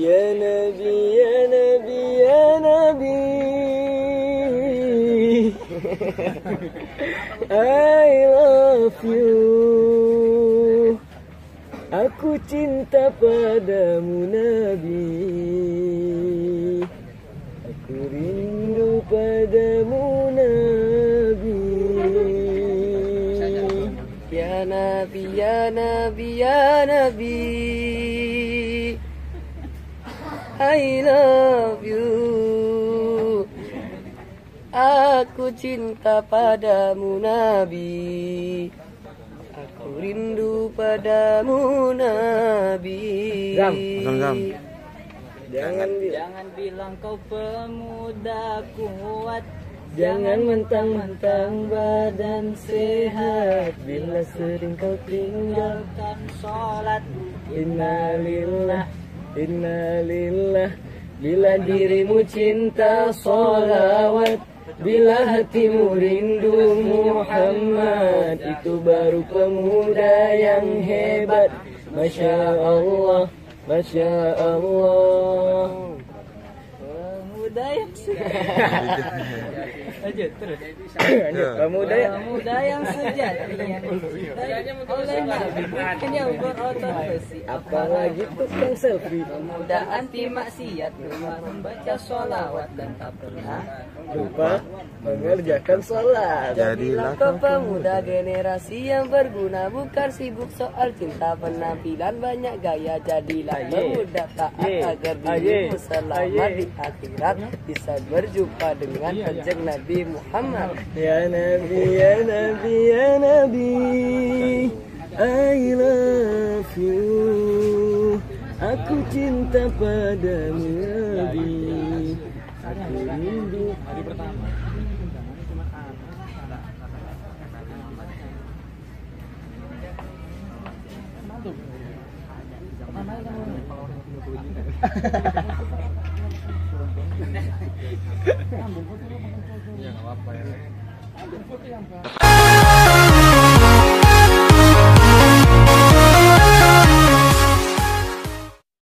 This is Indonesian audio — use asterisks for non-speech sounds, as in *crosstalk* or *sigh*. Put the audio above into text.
Ya Nabi, ya Nabi, ya Nabi. I love you. Aku cinta padamu Nabi. Aku rindu padamu Nabi. Ya Nabi, ya Nabi, ya Nabi. I love you. Aku cinta padamu Nabi. Aku rindu padamu Nabi. Zam, zam. Jangan bi- Jangan bilang kau pemuda kuat Jangan mentang-mentang badan sehat. Bila sering kau tinggal Tinggalkan sholat. Innalillah Innalillah Bila dirimu cinta solawat Bila hatimu rindu Muhammad Itu baru pemuda yang hebat. Masya Allah Masya Allah Pemuda yang *laughs* Lanjut terus. Pemuda yang Pemuda yang sejati yang dicintai oleh Nabi Bukan yang berotot besi Apalagi tukang selfie. Pemuda anti maksiat. Membaca sholawat Dan tak pernah Lupa mengerjakan sholat. Jadilah kau pemuda generasi yang berguna. Bukan sibuk soal cinta penampilan. Banyak gaya. Jadilah pemuda taat agar dirimu selamat di akhirat Bisa berjumpa dengan kanjeng Nabi Muhammad. Ya Nabi, Ya Nabi, Ya Nabi. I love you. Aku cinta padamu Nabi. Aku rindu *laughs* Ya *laughs*